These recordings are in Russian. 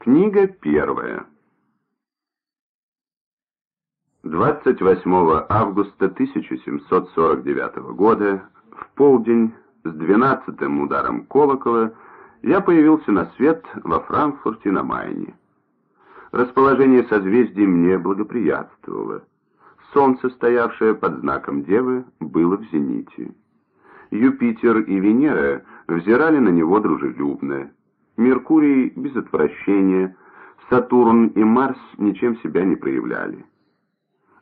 Книга первая. 28 августа 1749 года, в полдень, с двенадцатым ударом колокола, я появился на свет во Франкфурте на Майне. Расположение созвездий мне благоприятствовало. Солнце, стоявшее под знаком Девы, было в зените. Юпитер и Венера взирали на него дружелюбно. Меркурий без отвращения, Сатурн и Марс ничем себя не проявляли.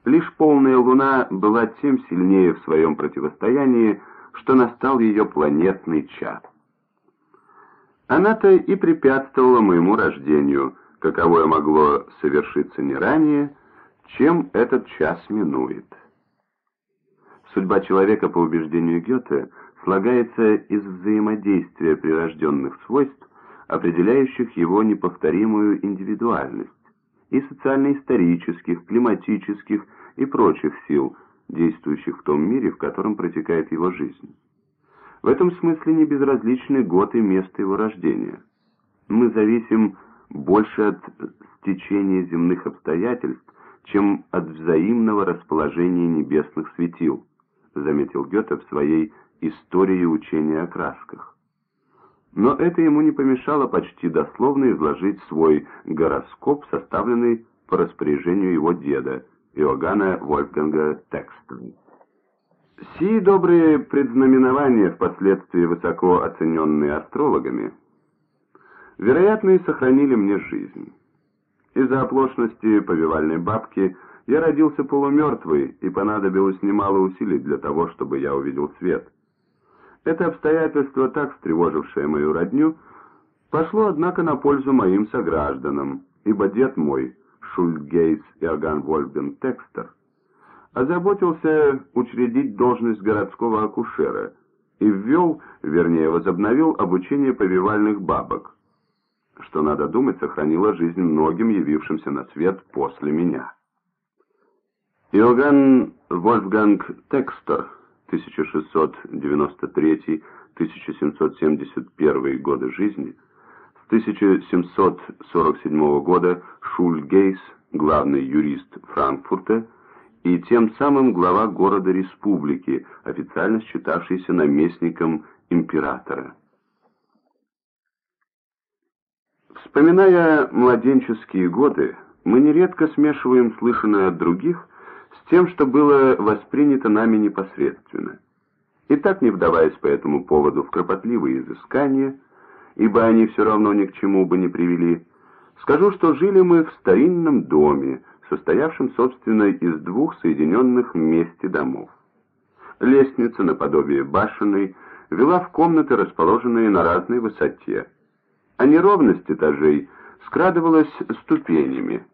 Лишь полная Луна была тем сильнее в своем противостоянии, что настал ее планетный час. Она-то и препятствовала моему рождению, каковое могло совершиться не ранее, чем этот час минует. Судьба человека, по убеждению Гёте, слагается из взаимодействия прирожденных свойств определяющих его неповторимую индивидуальность, и социально-исторических, климатических и прочих сил, действующих в том мире, в котором протекает его жизнь. В этом смысле не безразличны год и место его рождения. Мы зависим больше от стечения земных обстоятельств, чем от взаимного расположения небесных светил, заметил Гёте в своей «Истории учения о красках». Но это ему не помешало почти дословно изложить свой гороскоп, составленный по распоряжению его деда, Иоганна Вольфганга Текстен. Сии добрые предзнаменования, впоследствии высоко оцененные астрологами, вероятно, и сохранили мне жизнь. Из-за оплошности повивальной бабки я родился полумертвый, и понадобилось немало усилий для того, чтобы я увидел свет. Это обстоятельство, так встревожившее мою родню, пошло, однако, на пользу моим согражданам, ибо дед мой, Шульгейс Иоганн Вольфген Текстер, озаботился учредить должность городского акушера и ввел, вернее, возобновил обучение повивальных бабок, что, надо думать, сохранило жизнь многим явившимся на свет после меня. Иоганн Вольфганг Текстер – 1693-1771 годы жизни, с 1747 года Шульгейс, главный юрист Франкфурта, и тем самым глава города-республики, официально считавшийся наместником императора. Вспоминая младенческие годы, мы нередко смешиваем слышанное от других тем, что было воспринято нами непосредственно. И так, не вдаваясь по этому поводу в кропотливые изыскания, ибо они все равно ни к чему бы не привели, скажу, что жили мы в старинном доме, состоявшем, собственно, из двух соединенных вместе домов. Лестница, наподобие башенной, вела в комнаты, расположенные на разной высоте, а неровность этажей скрадывалась ступенями.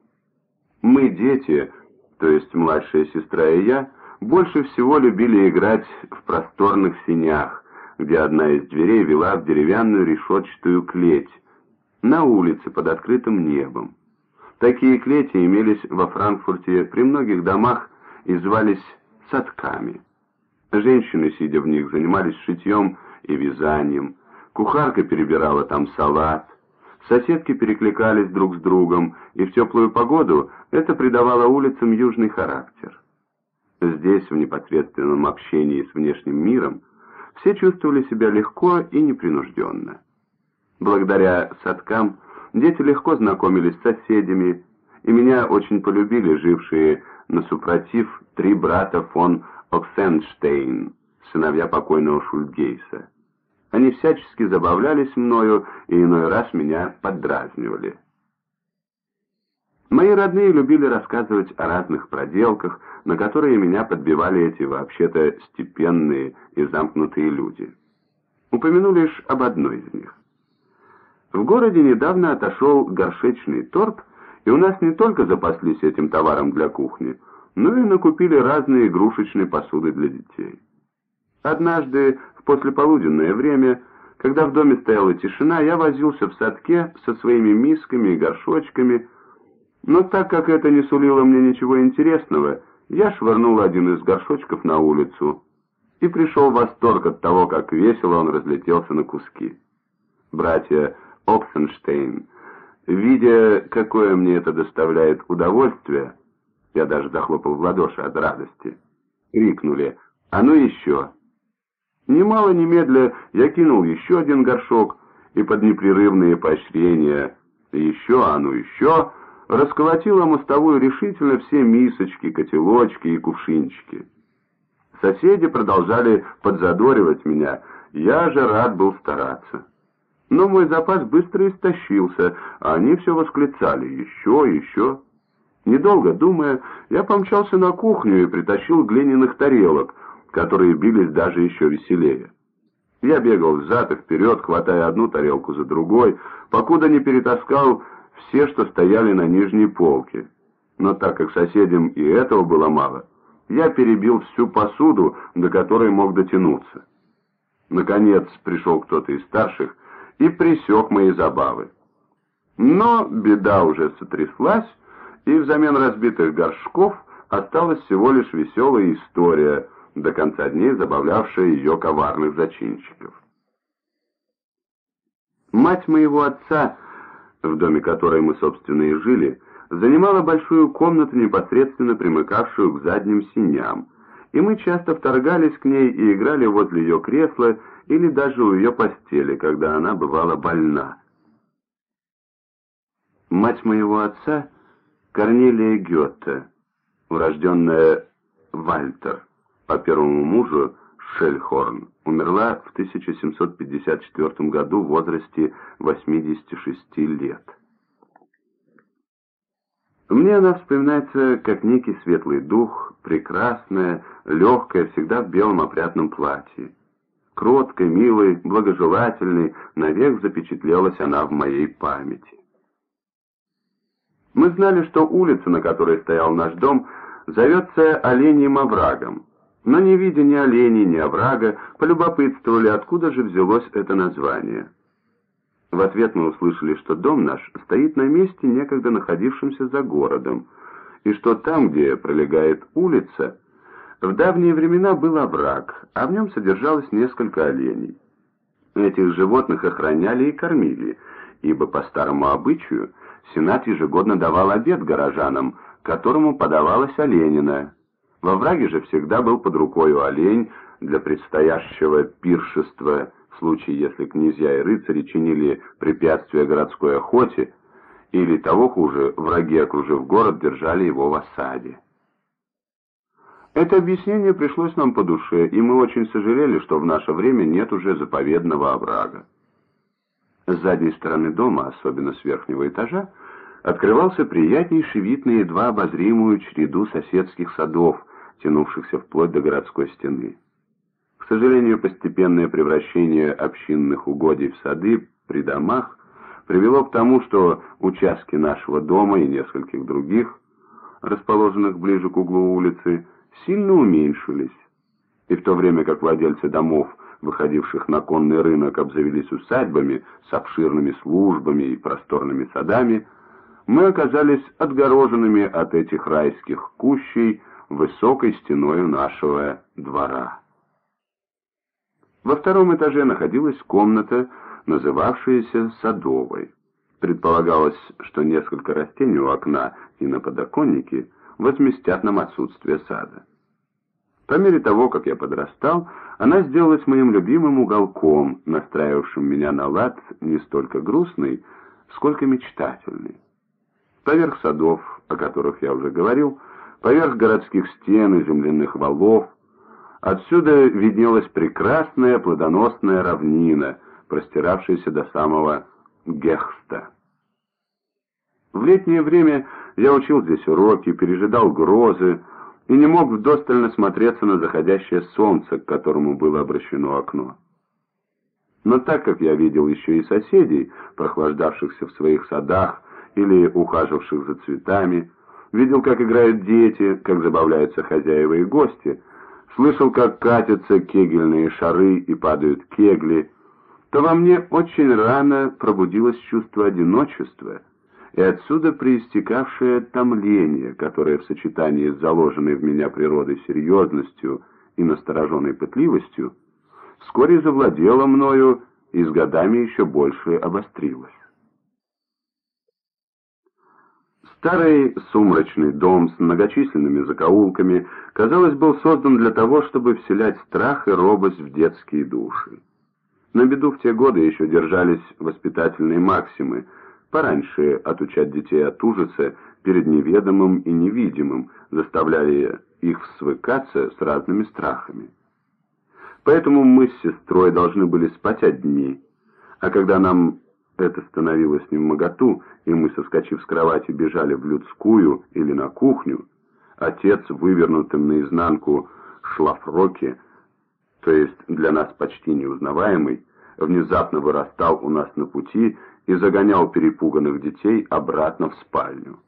Мы, дети, то есть младшая сестра и я, больше всего любили играть в просторных синях, где одна из дверей вела в деревянную решетчатую клеть, на улице под открытым небом. Такие клети имелись во Франкфурте при многих домах и звались садками. Женщины, сидя в них, занимались шитьем и вязанием, кухарка перебирала там салат, Соседки перекликались друг с другом, и в теплую погоду это придавало улицам южный характер. Здесь, в непосредственном общении с внешним миром, все чувствовали себя легко и непринужденно. Благодаря садкам дети легко знакомились с соседями, и меня очень полюбили жившие на супротив три брата фон Оксенштейн, сыновья покойного Шульгейса. Они всячески забавлялись мною и иной раз меня поддразнивали. Мои родные любили рассказывать о разных проделках, на которые меня подбивали эти вообще-то степенные и замкнутые люди. Упомяну лишь об одной из них. В городе недавно отошел горшечный торг, и у нас не только запаслись этим товаром для кухни, но и накупили разные игрушечные посуды для детей. Однажды послеполуденное время, когда в доме стояла тишина, я возился в садке со своими мисками и горшочками, но так как это не сулило мне ничего интересного, я швырнул один из горшочков на улицу и пришел в восторг от того, как весело он разлетелся на куски. Братья Оксенштейн Видя, какое мне это доставляет удовольствие, я даже захлопал в ладоши от радости, крикнули «А ну еще!». Немало немедля я кинул еще один горшок, и под непрерывные поощрения «еще, а ну еще!» расколотила мостовую решительно все мисочки, котелочки и кувшинчики. Соседи продолжали подзадоривать меня, я же рад был стараться. Но мой запас быстро истощился, а они все восклицали «еще, еще». Недолго думая, я помчался на кухню и притащил глиняных тарелок, которые бились даже еще веселее. Я бегал взад и вперед, хватая одну тарелку за другой, покуда не перетаскал все, что стояли на нижней полке. Но так как соседям и этого было мало, я перебил всю посуду, до которой мог дотянуться. Наконец пришел кто-то из старших и пресек мои забавы. Но беда уже сотряслась, и взамен разбитых горшков осталась всего лишь веселая история, до конца дней забавлявшая ее коварных зачинщиков. Мать моего отца в доме которой мы, собственно, и жили, занимала большую комнату, непосредственно примыкавшую к задним синям, и мы часто вторгались к ней и играли возле ее кресла или даже у ее постели, когда она бывала больна. Мать моего отца, Корнелия Гёте, урожденная Вальтер, по первому мужу Шельхорн, умерла в 1754 году в возрасте 86 лет. Мне она вспоминается как некий светлый дух, прекрасная, легкая, всегда в белом опрятном платье. Кроткой, милой, благожелательной, навек запечатлелась она в моей памяти. Мы знали, что улица, на которой стоял наш дом, зовется Оленьим оврагом, но не видя ни оленей, ни оврага, полюбопытствовали, откуда же взялось это название. В ответ мы услышали, что дом наш стоит на месте, некогда находившемся за городом, и что там, где пролегает улица, в давние времена был овраг, а в нем содержалось несколько оленей. Этих животных охраняли и кормили, ибо по старому обычаю Сенат ежегодно давал обед горожанам, которому подавалась оленина, во враге же всегда был под рукою олень для предстоящего пиршества, в случае, если князья и рыцари чинили препятствия городской охоте, или того хуже, враги, окружив город, держали его в осаде. Это объяснение пришлось нам по душе, и мы очень сожалели, что в наше время нет уже заповедного оврага. С задней стороны дома, особенно с верхнего этажа, открывался приятнейший вид на едва обозримую череду соседских садов – тянувшихся вплоть до городской стены. К сожалению, постепенное превращение общинных угодий в сады при домах привело к тому, что участки нашего дома и нескольких других, расположенных ближе к углу улицы, сильно уменьшились. И в то время как владельцы домов, выходивших на конный рынок, обзавелись усадьбами с обширными службами и просторными садами, мы оказались отгороженными от этих райских кущей, высокой стеною нашего двора. Во втором этаже находилась комната, называвшаяся садовой. Предполагалось, что несколько растений у окна и на подоконнике возместят нам отсутствие сада. По мере того, как я подрастал, она сделалась моим любимым уголком, настраивавшим меня на лад не столько грустный, сколько мечтательный. Поверх садов, о которых я уже говорил, поверх городских стен и земляных валов. Отсюда виднелась прекрасная плодоносная равнина, простиравшаяся до самого Гехста. В летнее время я учил здесь уроки, пережидал грозы и не мог вдостально смотреться на заходящее солнце, к которому было обращено окно. Но так как я видел еще и соседей, прохлаждавшихся в своих садах или ухаживавших за цветами, видел, как играют дети, как забавляются хозяева и гости, слышал, как катятся кегельные шары и падают кегли, то во мне очень рано пробудилось чувство одиночества и отсюда проистекавшее томление, которое в сочетании с заложенной в меня природой серьезностью и настороженной пытливостью вскоре завладело мною и с годами еще больше обострилось. Старый сумрачный дом с многочисленными закоулками, казалось, был создан для того, чтобы вселять страх и робость в детские души. На беду в те годы еще держались воспитательные максимы, пораньше отучать детей от ужаса перед неведомым и невидимым, заставляя их свыкаться с разными страхами. Поэтому мы с сестрой должны были спать одни, а когда нам это становилось не в моготу, и мы, соскочив с кровати, бежали в людскую или на кухню, отец, вывернутым наизнанку шлафроке, то есть для нас почти неузнаваемый, внезапно вырастал у нас на пути и загонял перепуганных детей обратно в спальню.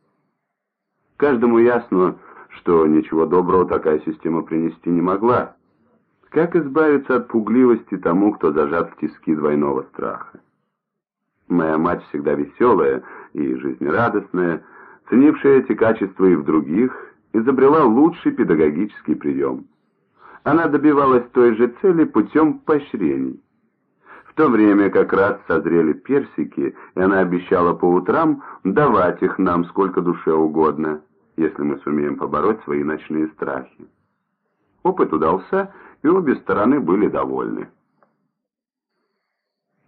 Каждому ясно, что ничего доброго такая система принести не могла. Как избавиться от пугливости тому, кто зажат в тиски двойного страха? Моя мать всегда веселая и жизнерадостная, ценившая эти качества и в других, изобрела лучший педагогический прием. Она добивалась той же цели путем поощрений. В то время как раз созрели персики, и она обещала по утрам давать их нам сколько душе угодно, если мы сумеем побороть свои ночные страхи. Опыт удался, и обе стороны были довольны.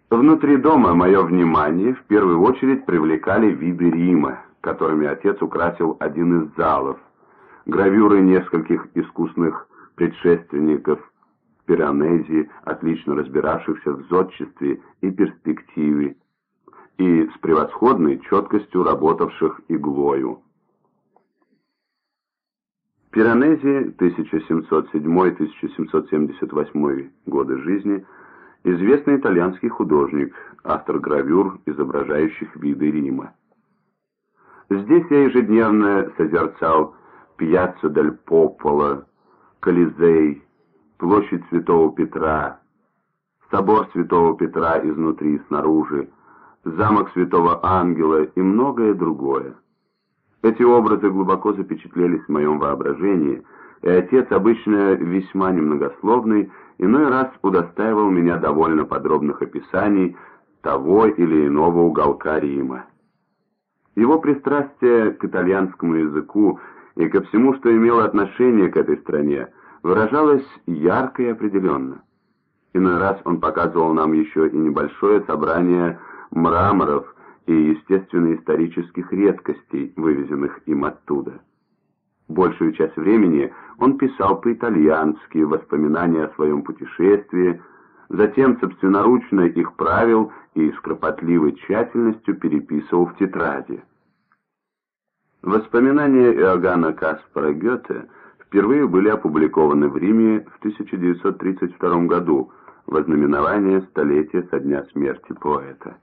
Внутри дома мое внимание в первую очередь привлекали виды Рима, которыми отец украсил один из залов, гравюры нескольких искусных предшественников Пиранези, отлично разбиравшихся в зодчестве и перспективе, и с превосходной четкостью работавших иглою. Пиранези, 1707-1778 годы жизни – известный итальянский художник, автор гравюр, изображающих виды Рима. Здесь я ежедневно созерцал Пьяццо дель Пополо, Колизей, площадь Святого Петра, собор Святого Петра изнутри и снаружи, замок Святого Ангела и многое другое. Эти образы глубоко запечатлелись в моем воображении, и отец, обычно весьма немногословный, иной раз удостаивал меня довольно подробных описаний того или иного уголка Рима. Его пристрастие к итальянскому языку и ко всему, что имело отношение к этой стране, выражалось ярко и определенно. Иной раз он показывал нам еще и небольшое собрание мраморов и естественно-исторических редкостей, вывезенных им оттуда. Большую часть времени он писал по-итальянски воспоминания о своем путешествии, затем собственноручно их правил и с кропотливой тщательностью переписывал в тетради. Воспоминания Иоганна Каспара Гёте впервые были опубликованы в Риме в 1932 году в ознаменование столетия со дня смерти поэта.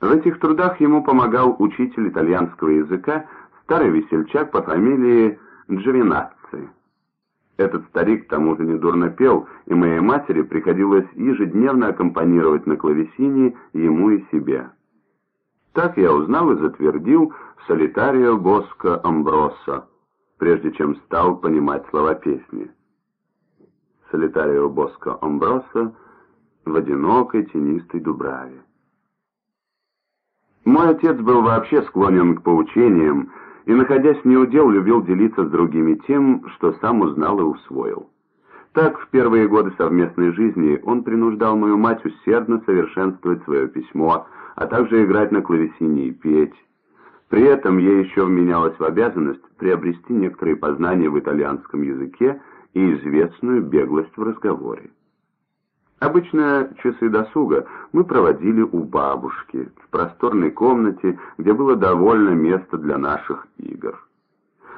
В этих трудах ему помогал учитель итальянского языка, старый весельчак по фамилии Джовинацци. Этот старик к тому же недурно пел, и моей матери приходилось ежедневно аккомпанировать на клавесине ему и себе. Так я узнал и затвердил «Солитарио Боско Амброса», прежде чем стал понимать слова песни. «Солитарио Боско Амброса» в одинокой тенистой дубраве. Мой отец был вообще склонен к поучениям, и, находясь в неудел, любил делиться с другими тем, что сам узнал и усвоил. Так, в первые годы совместной жизни он принуждал мою мать усердно совершенствовать свое письмо, а также играть на клавесине и петь. При этом ей еще вменялось в обязанность приобрести некоторые познания в итальянском языке и известную беглость в разговоре. Обычно часы досуга мы проводили у бабушки, в просторной комнате, где было довольно места для наших игр.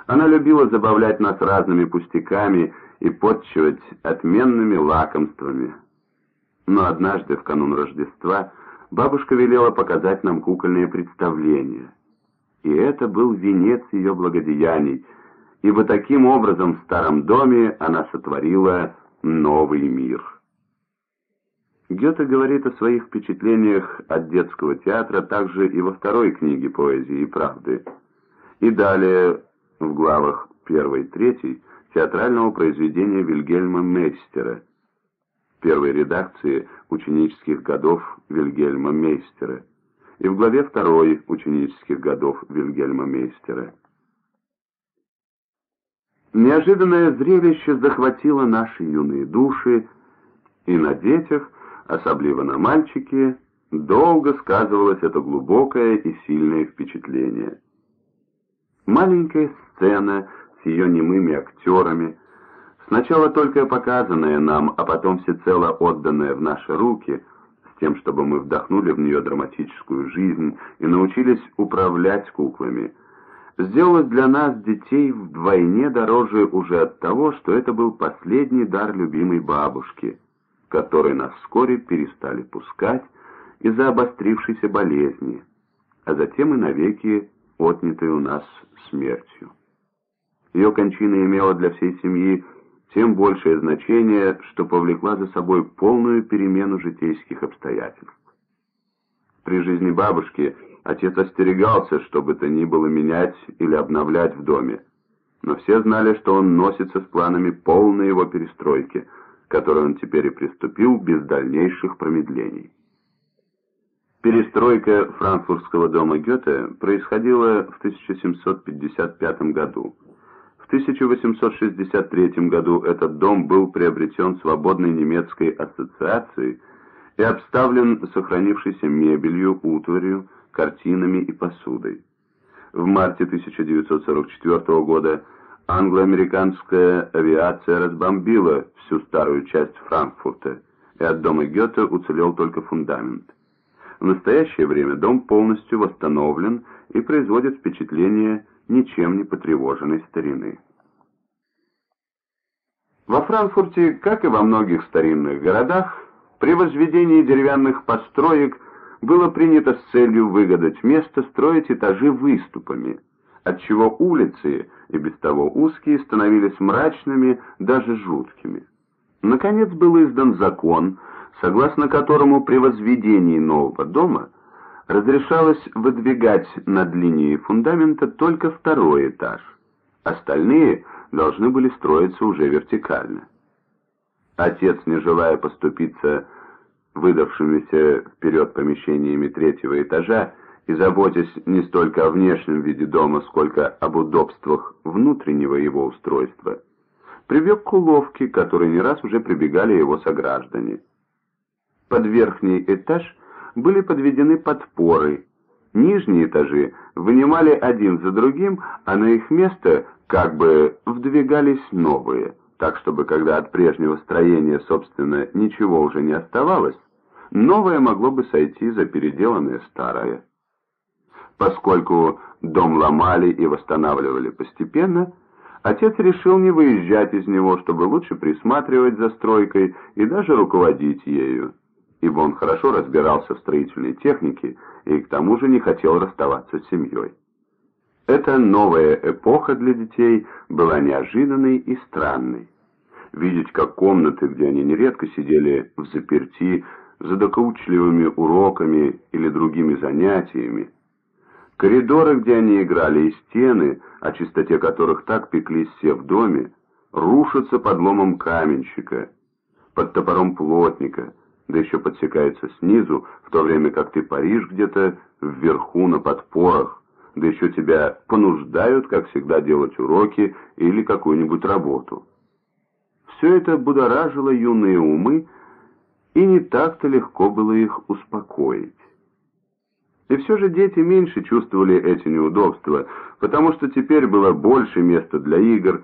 Она любила забавлять нас разными пустяками и подчивать отменными лакомствами. Но однажды, в канун Рождества, бабушка велела показать нам кукольные представления. И это был венец ее благодеяний, ибо таким образом в старом доме она сотворила новый мир». Гёте говорит о своих впечатлениях от детского театра также и во второй книге поэзии и правды. И далее, в главах 1 и 3 театрального произведения Вильгельма Мейстера, первой редакции ученических годов Вильгельма Мейстера, и в главе второй ученических годов Вильгельма Мейстера. Неожиданное зрелище захватило наши юные души, и на детях, особливо на мальчике, долго сказывалось это глубокое и сильное впечатление. Маленькая сцена с ее немыми актерами, сначала только показанная нам, а потом всецело отданная в наши руки, с тем, чтобы мы вдохнули в нее драматическую жизнь и научились управлять куклами, сделалась для нас, детей, вдвойне дороже уже от того, что это был последний дар любимой бабушки, который нас вскоре перестали пускать из-за обострившейся болезни, а затем и навеки отнятой у нас смертью. Ее кончина имела для всей семьи тем большее значение, что повлекла за собой полную перемену житейских обстоятельств. При жизни бабушки отец остерегался, что бы то ни было менять или обновлять в доме, но все знали, что он носится с планами полной его перестройки, которой он теперь и приступил без дальнейших промедлений. Перестройка франкфуртского дома Гёте происходила в 1755 году. В 1863 году этот дом был приобретен свободной немецкой ассоциацией и обставлен сохранившейся мебелью, утварью, картинами и посудой. В марте 1944 года англо-американская авиация разбомбила всю старую часть Франкфурта, и от дома Гёте уцелел только фундамент. В настоящее время дом полностью восстановлен и производит впечатление ничем не потревоженной старины. Во Франкфурте, как и во многих старинных городах, при возведении деревянных построек было принято с целью выгадать место строить этажи выступами, отчего улицы, и без того узкие, становились мрачными, даже жуткими. Наконец был издан закон, согласно которому при возведении нового дома разрешалось выдвигать над линией фундамента только второй этаж. Остальные должны были строиться уже вертикально. Отец, не желая поступиться выдавшимися вперед помещениями третьего этажа и заботясь не столько о внешнем виде дома, сколько об удобствах внутреннего его устройства, привел к уловке, которой не раз уже прибегали его сограждане. Под верхний этаж были подведены подпоры. Нижние этажи вынимали один за другим, а на их место как бы вдвигались новые, так чтобы когда от прежнего строения, собственно, ничего уже не оставалось, новое могло бы сойти за переделанное старое. Поскольку дом ломали и восстанавливали постепенно, отец решил не выезжать из него, чтобы лучше присматривать за стройкой и даже руководить ею ибо он хорошо разбирался в строительной технике и к тому же не хотел расставаться с семьей. Эта новая эпоха для детей была неожиданной и странной. Видеть, как комнаты, где они нередко сидели в заперти, за докучливыми уроками или другими занятиями, коридоры, где они играли, и стены, о чистоте которых так пеклись все в доме, рушатся под ломом каменщика, под топором плотника, да еще подсекается снизу, в то время как ты паришь где-то вверху на подпорах, да еще тебя понуждают, как всегда, делать уроки или какую-нибудь работу. Все это будоражило юные умы, и не так-то легко было их успокоить. И все же дети меньше чувствовали эти неудобства, потому что теперь было больше места для игр,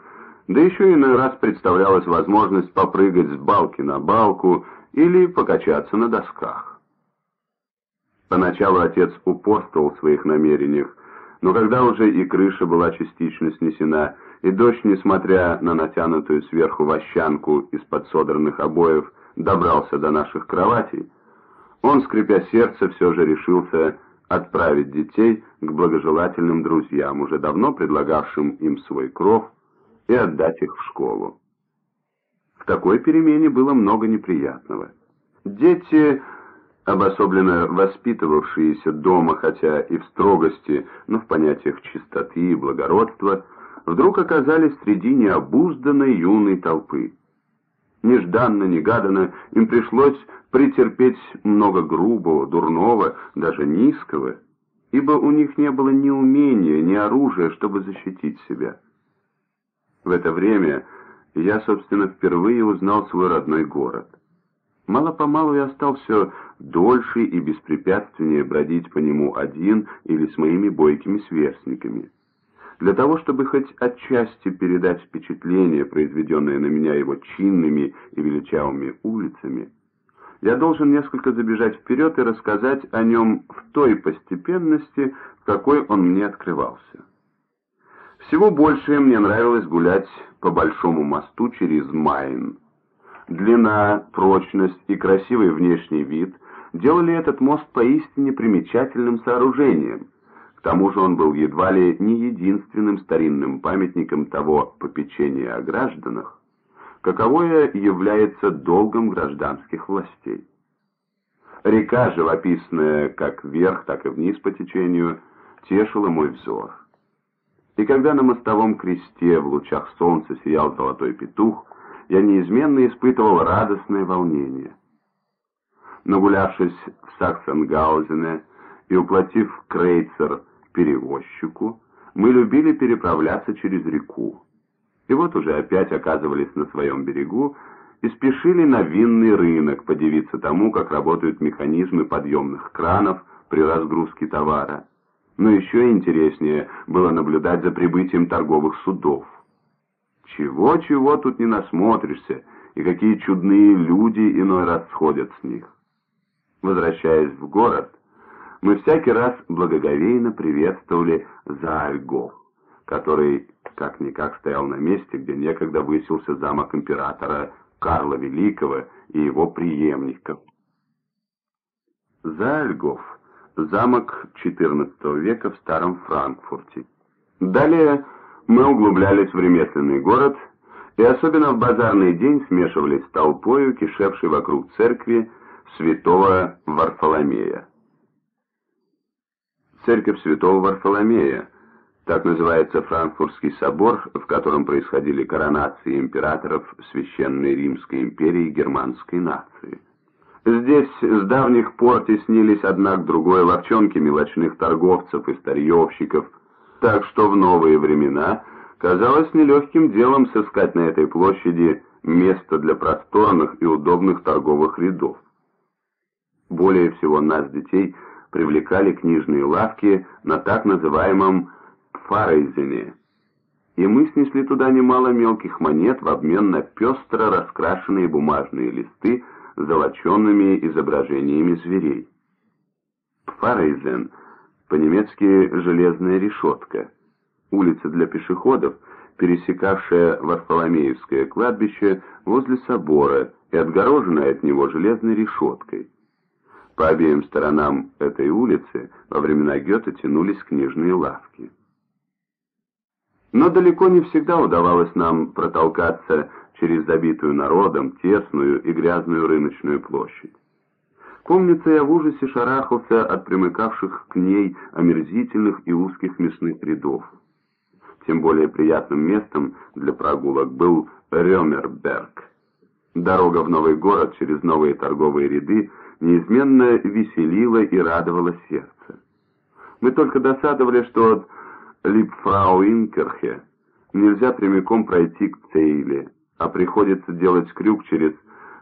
да еще иной раз представлялась возможность попрыгать с балки на балку или покачаться на досках. Поначалу отец упорствовал в своих намерениях, но когда уже и крыша была частично снесена, и дождь, несмотря на натянутую сверху вощанку из-под содранных обоев, добрался до наших кроватей, он, скрипя сердце, все же решился отправить детей к благожелательным друзьям, уже давно предлагавшим им свой кров, и отдать их в школу. В такой перемене было много неприятного. Дети, обособленно воспитывавшиеся дома, хотя и в строгости, но в понятиях чистоты и благородства, вдруг оказались среди необузданной юной толпы. Нежданно-негаданно им пришлось претерпеть много грубого, дурного, даже низкого, ибо у них не было ни умения, ни оружия, чтобы защитить себя. В это время я, собственно, впервые узнал свой родной город. Мало-помалу я стал все дольше и беспрепятственнее бродить по нему один или с моими бойкими сверстниками. Для того, чтобы хоть отчасти передать впечатление, произведенное на меня его чинными и величавыми улицами, я должен несколько забежать вперед и рассказать о нем в той постепенности, в какой он мне открывался. Всего больше мне нравилось гулять по Большому мосту через Майн. Длина, прочность и красивый внешний вид делали этот мост поистине примечательным сооружением. Тому же он был едва ли не единственным старинным памятником того попечения о гражданах, каковое является долгом гражданских властей. Река, живописная как вверх, так и вниз по течению, тешила мой взор. И когда на мостовом кресте в лучах солнца сиял золотой петух, я неизменно испытывал радостное волнение. Нагулявшись в Саксенгаузене и уплатив крейцер перевозчику, мы любили переправляться через реку. И вот уже опять оказывались на своем берегу и спешили на винный рынок подивиться тому, как работают механизмы подъемных кранов при разгрузке товара. Но еще интереснее было наблюдать за прибытием торговых судов. Чего-чего тут не насмотришься, и какие чудные люди иной раз сходят с них. Возвращаясь в город, мы всякий раз благоговейно приветствовали Заальгов, который как-никак стоял на месте, где некогда высился замок императора Карла Великого и его преемников. Заальгов – замок XIV века в Старом Франкфурте. Далее мы углублялись в ремесленный город и особенно в базарный день смешивались с толпою, кишевшей вокруг церкви святого Варфоломея. Церковь святого Варфоломея, так называется Франкфуртский собор, в котором происходили коронации императоров Священной Римской империи и германской нации. Здесь с давних пор теснились одна к другой ловчонки мелочных торговцев и старьевщиков – так что в новые времена казалось нелегким делом сыскать на этой площади место для просторных и удобных торговых рядов. Более всего нас, детей, привлекали книжные лавки на так называемом Фарейзене, и мы снесли туда немало мелких монет в обмен на пестро раскрашенные бумажные листы с золоченными изображениями зверей. Фарейзен — по-немецки «железная решетка». Улица для пешеходов, пересекавшая Варфоломеевское кладбище возле собора и отгороженная от него железной решеткой. По обеим сторонам этой улицы во времена Гёте тянулись книжные лавки. Но далеко не всегда удавалось нам протолкаться через забитую народом, тесную и грязную рыночную площадь. Помнится, я в ужасе шарахался от примыкавших к ней омерзительных и узких мясных рядов. Тем более приятным местом для прогулок был Рёмерберг. Дорога в новый город через новые торговые ряды неизменно веселила и радовала сердце. Мы только досадовали, что от Липфрауинкерхе нельзя прямиком пройти к Цейле, а приходится делать крюк через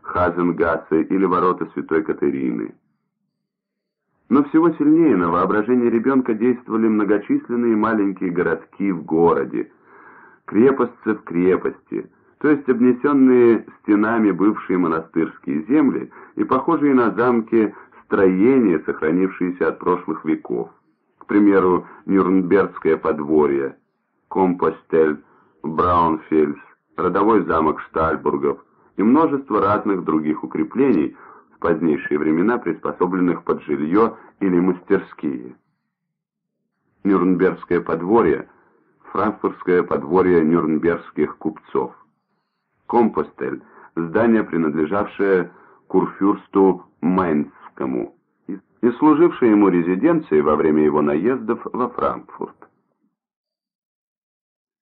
Хазенгассе или ворота Святой Катерины. Но всего сильнее на воображение ребенка действовали многочисленные маленькие городки в городе, крепостцы в крепости, то есть обнесенные стенами бывшие монастырские земли и похожие на замки строения, сохранившиеся от прошлых веков. К примеру, Нюрнбергское подворье, Компостель, Браунфельс, родовой замок Штальбургов – и множество разных других укреплений, в позднейшие времена приспособленных под жилье или мастерские. Нюрнбергское подворье, франкфуртское подворье нюрнбергских купцов. Компостель – здание, принадлежавшее курфюрсту Майнскому и служившее ему резиденцией во время его наездов во Франкфурт.